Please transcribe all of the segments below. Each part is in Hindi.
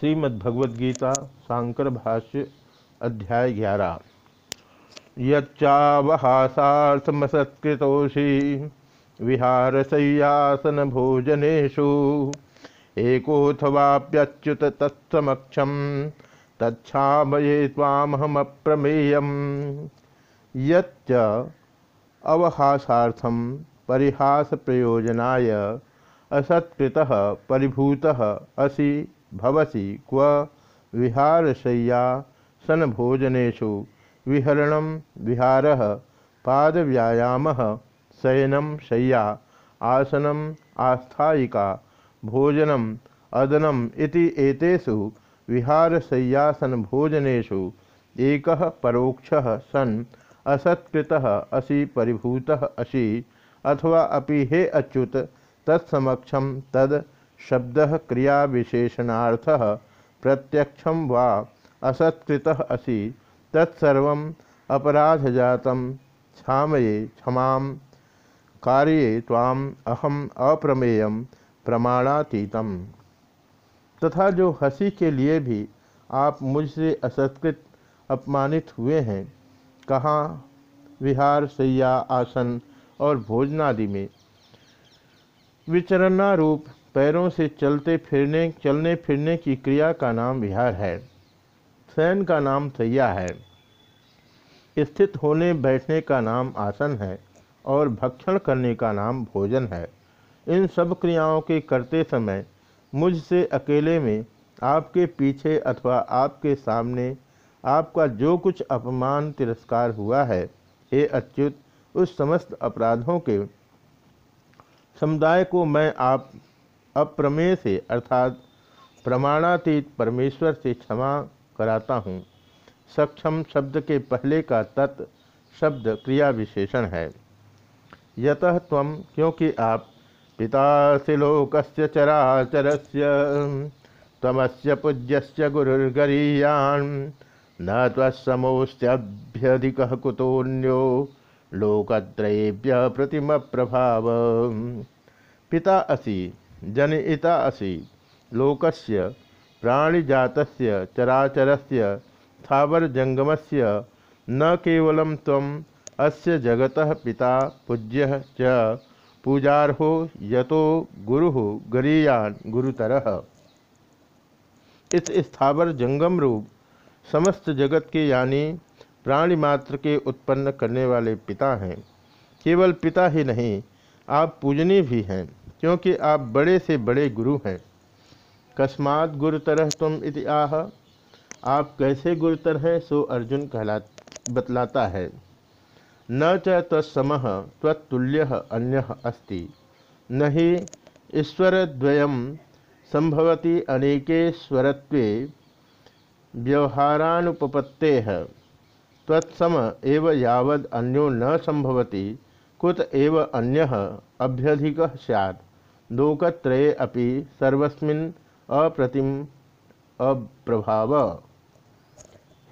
श्रीमद्भगवद्गीता शांकर भाष्य अध्याय ग्यारह। यच्चावहासार्थमसत्कृतोषि विहारशय्यासन भोजनेशु एकोऽथवाप्यच्युत तत्समक्षम तच्छामये तामहमप्रमेयम् यच्च परिहास प्रयोजनाय असत्कृतः परिभूतः असि भवसी क्व विहारशय्या सनभोजनेषु विहरण विहार पादव्यायाम शयनम शय्या आसनम आस्थायिका भोजनम अदनम इति एतेषु विहारशय्यासनभोजनेषु एकः परोक्षः सन् असत्कृतः असि परिभूतः असि अथवा अपि हे अच्युत तत्समक्षम तद शब्द क्रिया विशेषणार्थ प्रत्यक्ष वा असत्कृत असी तत्सर्व अपराधजात क्षामये क्षमा, कार्ये ताम अहम अप्रमेय प्रमाणातीत तथा जो हँसी के लिए भी आप मुझसे असत्कृत अपमानित हुए हैं, कहाँ, विहार, सैया, आसन और भोजनादि में, विचरणारूप पैरों से चलते फिरने, चलने फिरने की क्रिया का नाम विहार है। शयन का नाम सैया है। स्थित होने, बैठने का नाम आसन है और भक्षण करने का नाम भोजन है। इन सब क्रियाओं के करते समय मुझसे अकेले में आपके पीछे अथवा आपके सामने आपका जो कुछ अपमान, तिरस्कार हुआ है, हे अच्युत, उस समस्त अपराधों के समुदाय को मैं आप अप्रमेय से अर्थात प्रमाणातीत परमेश्वर से क्षमा कराता हूँ। सक्षम शब्द के पहले का तत् शब्द क्रिया विशेषण है। यतः तम क्योंकि आप पिता से लोकस्य चराचरस्य तमस्य पूज्यस्य गुरुर्गरीयान, न तत्समोस्त्यभ्यधिक कुतोन्यो लोकत्रेभ्य प्रतिम प्रभाव पिता असी जनयिता असि। लोकस्य, प्राणिजातस्य, चराचरस्य स्थावरजंगमस्य न केवलं त्वम् अस्य जगतः पिता पूज्य च, पूजारहो यतो गुरु गरीयान गुरुतरः। इस स्थावर जंगम रूप समस्त जगत के यानी प्राणी मात्र के उत्पन्न करने वाले पिता हैं। केवल पिता ही नहीं, आप पूजनी भी हैं। क्योंकि आप बड़े से बड़े गुरु हैं। कस्मात गुरुतर तुम इति आह। आप कैसे गुरुतर हैं, सो अर्जुन कहला, बतलाता है। न च तत्सम त्वत्तुल्य अन्य अस्ति। न ही ईश्वरद्वयम संभवती अनेकेश्वरत्वे व्यवहारानुपपत्ते। तत्सम एव यावद अन्यो न संभवती, कुत एव अन्य अभ्यधिक सैत् लोकत्रये अपि सर्वस्मिन् अप्रतिम अप्रभाव।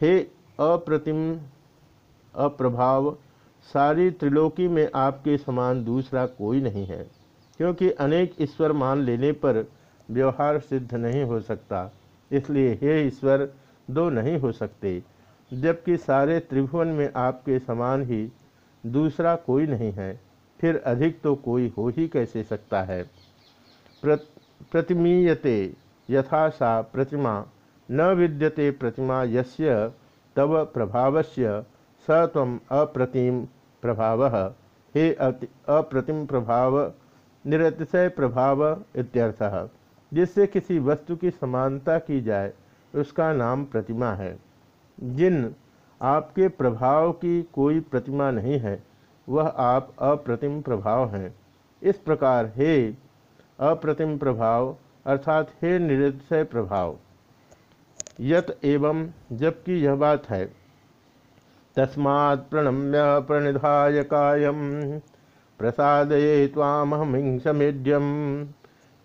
हे अप्रतिम अप्रभाव, सारी त्रिलोकी में आपके समान दूसरा कोई नहीं है, क्योंकि अनेक ईश्वर मान लेने पर व्यवहार सिद्ध नहीं हो सकता। इसलिए हे ईश्वर, दो नहीं हो सकते, जबकि सारे त्रिभुवन में आपके समान ही दूसरा कोई नहीं है, फिर अधिक तो कोई हो ही कैसे सकता है? प्रतिमीयते, यथा सा प्रतिमा। न विद्यते प्रतिमा यस्य, तव प्रभावस्य, स तम अप्रतिम प्रभाव। हे अति अप्रतिम प्रभाव, निरतिशय प्रभाव इत्यर्थः। जिससे किसी वस्तु की समानता की जाए, उसका नाम प्रतिमा है। जिन आपके प्रभाव की कोई प्रतिमा नहीं है, वह आप अप्रतिम प्रभाव हैं। इस प्रकार हे अप्रतिम प्रभाव, अर्थात हे निरतिशय प्रभाव। यत एवं, जबकि यह बात है, तस्मात् प्रणम्य प्रणिधाय कायम प्रसादये तामहमिंसमेड्यम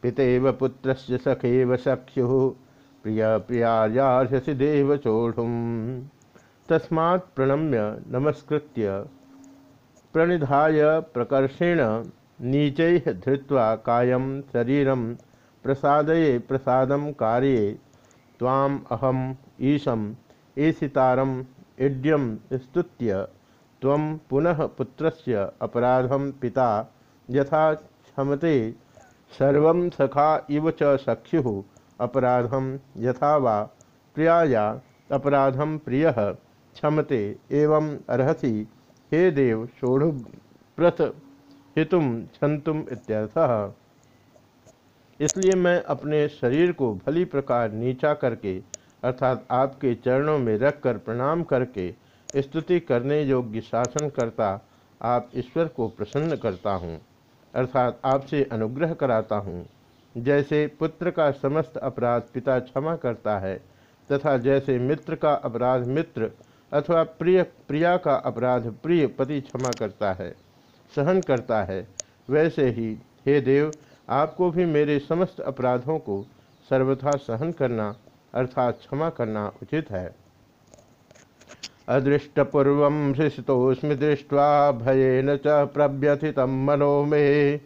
पितेव पुत्र सखेव सख्यु, प्रिय प्रियार्हसि देव चोढ़ुम। तस्मात् प्रणम्य नमस्कृत्य प्रणिधाय प्रकर्षेण नीचै धृत्वा कायं शरीरं प्रसादये प्रसादं कार्ये ताम अहम ईशम ईशितारम इड्यम स्तुत्य तम पुनः पुत्रस्य अपराधम पिता, यथा क्षमते, सर्व सखा इव च सख्यु अपराधम यथा वा, प्रियाया अपराधम प्रिय, क्षमते एवं अर्हसी, हे देव प्रथ हितुम छंतुम इत्यर्थः। इसलिए मैं अपने शरीर को भली प्रकार नीचा करके, अर्थात आपके चरणों में रखकर प्रणाम करके, स्तुति करने योग्य शासन करता, आप ईश्वर को प्रसन्न करता हूँ, अर्थात आपसे अनुग्रह कराता हूँ। जैसे पुत्र का समस्त अपराध पिता क्षमा करता है, तथा जैसे मित्र का अपराध मित्र अथवा प्रिय, प्रिया का अपराध प्रिय पति क्षमा करता है। सहन करता है। वैसे ही, हे देव, आपको भी मेरे समस्त अपराधों को सर्वथा सहन करना, अर्थात क्षमा करना उचित है। अदृष्टपूर्व हृषितोस्मि दृष्ट्वा भयन च प्रव्यथित मनो मे।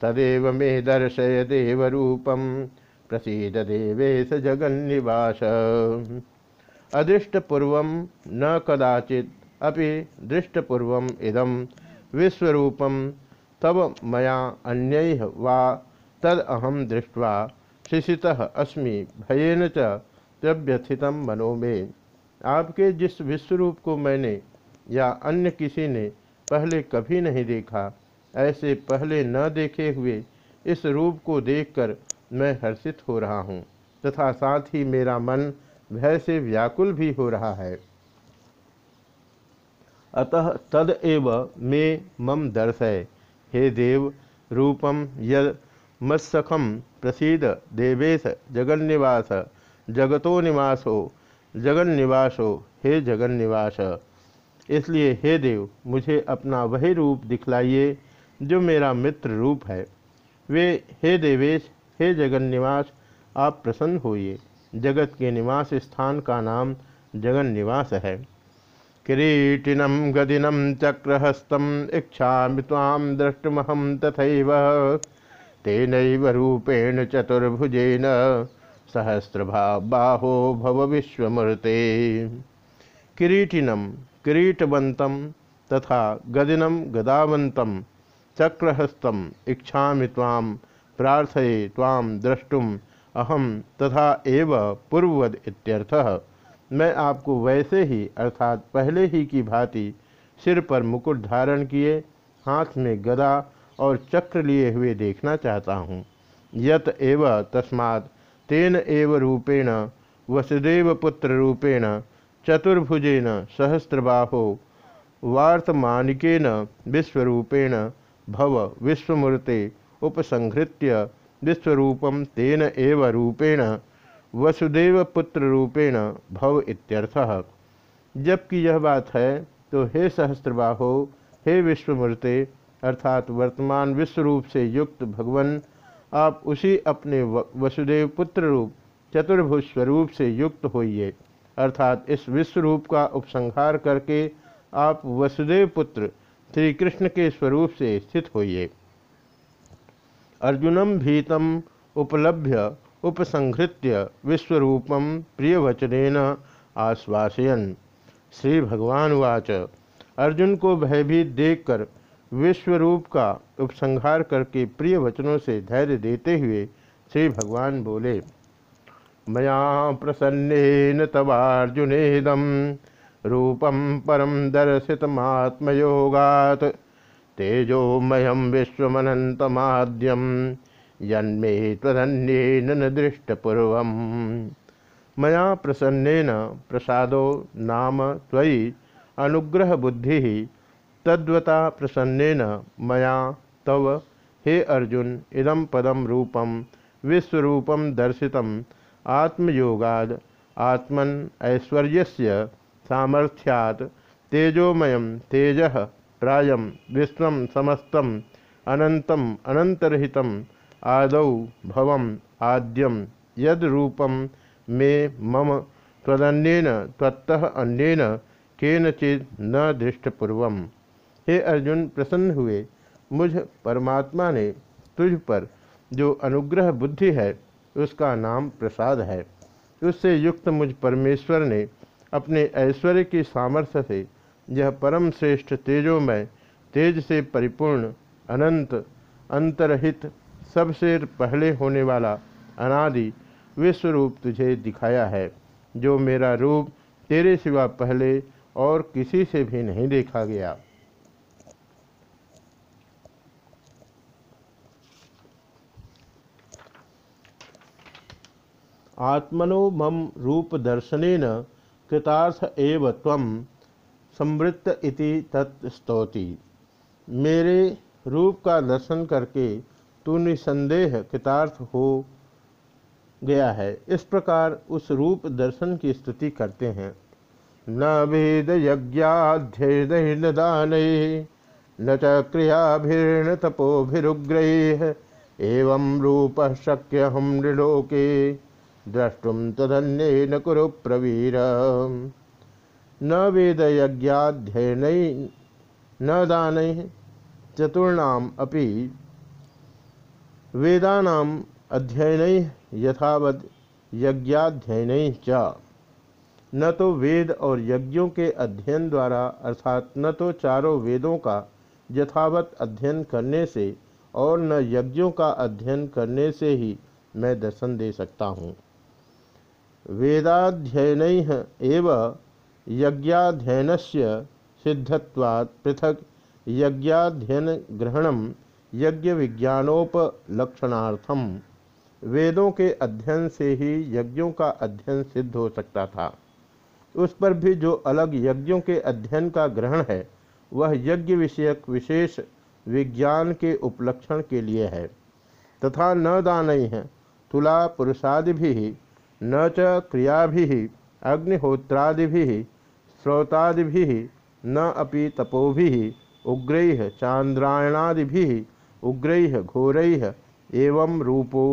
तदेव मे दर्शय देवरूपम प्रसीद देवेश जगन्निवास। अदृष्टपूर्व न कदाचित अभी दृष्टपूर्व इदम विश्वरूपम तब मया अन्य वा? तद अहम दृष्ट्वा शिशितः अस्मि, भयन च प्रव्यथित मनो में। आपके जिस विश्वरूप को मैंने या अन्य किसी ने पहले कभी नहीं देखा, ऐसे पहले न देखे हुए इस रूप को देखकर मैं हर्षित हो रहा हूँ, तथा साथ ही मेरा मन भय से व्याकुल भी हो रहा है। अतः तद एव मे मम दर्शय। हे देव रूपम यद मत्सखम प्रसीद, देवेश, जगन्निवास, जगतो निवासो, जगन्निवासो, हे जगन्निवास। इसलिए हे देव, मुझे अपना वही रूप दिखलाइए, जो मेरा मित्र रूप है। वे, हे देवेश, हे जगन्निवास, आप प्रसन्न होइए। जगत के निवास स्थान का नाम जगन्निवास है। किरीटिनम गदिनम चक्रहस्तम इच्छा ताम द्रष्टुमहम तथा तेन रूपेण चतुर्भुजेन सहस्रभाबाहो भव विश्वमूर्ते। किरीटिनम किरीटवंतम तथा गदिनम गदावंतम चक्रहस्तम इच्छा ताम प्रार्थये ताम द्रष्टुम अहम तथा एव पूर्ववद इत्यर्थः। मैं आपको वैसे ही, अर्थात पहले ही की भांति, सिर पर मुकुट धारण किए, हाथ में गदा और चक्र लिए हुए देखना चाहता हूँ। यत एव तस्मात्, तेन एव रूपेण, वसुदेव पुत्र रूपेण, चतुर्भुजेन सहस्रबाहो, वार्तमानिकेन विश्वरूपेण, भव विश्वमूर्ते, उपसंहृत्य विश्वरूपम तेन एव रूपेण वसुदेव पुत्र रूपेण भव इत्यर्थः। जबकि यह बात है तो हे सहस्त्रबाहो, हे विश्वमूर्ते, अर्थात वर्तमान विश्व रूप से युक्त भगवान, आप उसी अपने वसुदेव पुत्र रूप, चतुर्भुज स्वरूप से युक्त होइए। अर्थात इस विश्व रूप का उपसंहार करके आप वसुदेव पुत्र श्री कृष्ण के स्वरूप से स्थित होइए। अर्जुनम भीतम उपलभ्य उपसंहृत्य विश्वरूपम प्रियवचन आश्वासयन। श्री भगवान वाच अर्जुन को भयभीत देखकर विश्वरूप का उपसंहार करके प्रिय वचनों से धैर्य देते हुए श्री भगवान बोले, मया प्रसन्न तवार्जुनेदम रूपम परम दर्शितमात्मयोगात तेजोमयम विश्वमनंतमाद्यम यन्मे त्वधन्येन न दृष्टपूर्व मया प्रसन्नेन प्रसादो नाम त्वयि अनुग्रह बुद्धि तद्वता प्रसन्नेन मया तव हे अर्जुन इदम पदम रूपम विश्वरूपम दर्शितम। आत्मयोगाद, आत्मन ऐश्वर्यस्य सामर्थ्यात्, तेजोमय तेज, प्राय विश्व समस्तम अनंतम अनंतरहितम आदौ भवम आद्यम यद रूपम मे मम तदन्यन तत्तः अन्यन न दृष्टपूर्व हे अर्जुन, प्रसन्न हुए। मुझ परमात्मा ने तुझ पर जो अनुग्रह बुद्धि है, उसका नाम प्रसाद है। उससे युक्त मुझ परमेश्वर ने अपने ऐश्वर्य की सामर्थ्य से यह परम श्रेष्ठ तेजोमय, तेज से परिपूर्ण, अनंत, अंतरहित सबसे पहले होने वाला अनादि विश्व रूप तुझे दिखाया है, जो मेरा रूप तेरे सिवा पहले और किसी से भी नहीं देखा गया। आत्मनो मम रूप दर्शन कृतार्थ एव तम संवृत्त इति तत्स्तौति मेरे रूप का दर्शन करके तू निसंदेह कृतार्थ हो गया है। इस प्रकार उस रूप दर्शन की स्तुति करते हैं। न वेद यज्ञाध्ययन दान, न च क्रियाभिर्न तपोभिरुग्रह एवं रूप शक्य हम नृलोके द्रष्टुम तदन्य न कुरु प्रवीर। न वेद यज्ञाध्ययन न दान, चतुर्णाम अपि वेदानाम अध्ययन यथावत यज्ञाध्ययन च। न तो वेद और यज्ञों के अध्ययन द्वारा, अर्थात न तो चारों वेदों का यथावत अध्ययन करने से और न यज्ञों का अध्ययन करने से ही मैं दर्शन दे सकता हूँ। वेदाध्ययन एव यज्ञाध्ययन से सिद्धत्वात् पृथक यज्ञाध्ययन ग्रहणम यज्ञ विज्ञानोपलक्षणार्थम वेदों के अध्ययन से ही यज्ञों का अध्ययन सिद्ध हो सकता था। उस पर भी जो अलग यज्ञों के अध्ययन का ग्रहण है, वह यज्ञ विषयक विशेष विज्ञान के उपलक्षण के लिए है। तथा न दान है तुला पुरुषादि भी न च क्रिया भी अग्निहोत्रादि भी स्रोतादि न अपि तपोभि चांद्रायणादि उग्र घोर एवं रूपो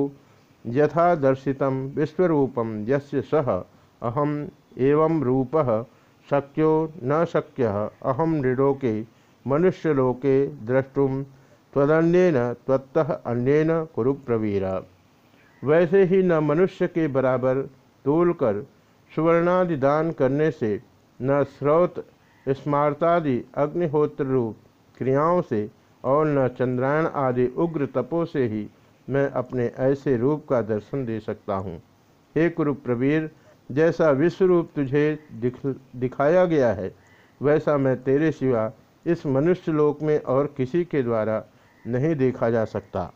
यथा दर्शित विश्वरूपम यस्य सह अहम एवं रूप शक्यो न शक्य। अहम नृलोके, मनुष्यलोके द्रष्टुम त्वदन्यन त्वत्तः अन्यन कुरु प्रवीर वैसे ही न मनुष्य के बराबर तोलकर सुवर्णादि दान करने से, न स्रोत, स्मारतादि अग्निहोत्र रूप क्रियाओं से और न चंद्रायण आदि उग्र तपो से ही मैं अपने ऐसे रूप का दर्शन दे सकता हूँ। हे कुरु प्रवीर जैसा विश्व रूप तुझे दिख, दिखाया गया है, वैसा मैं तेरे सिवा इस मनुष्य लोक में और किसी के द्वारा नहीं देखा जा सकता।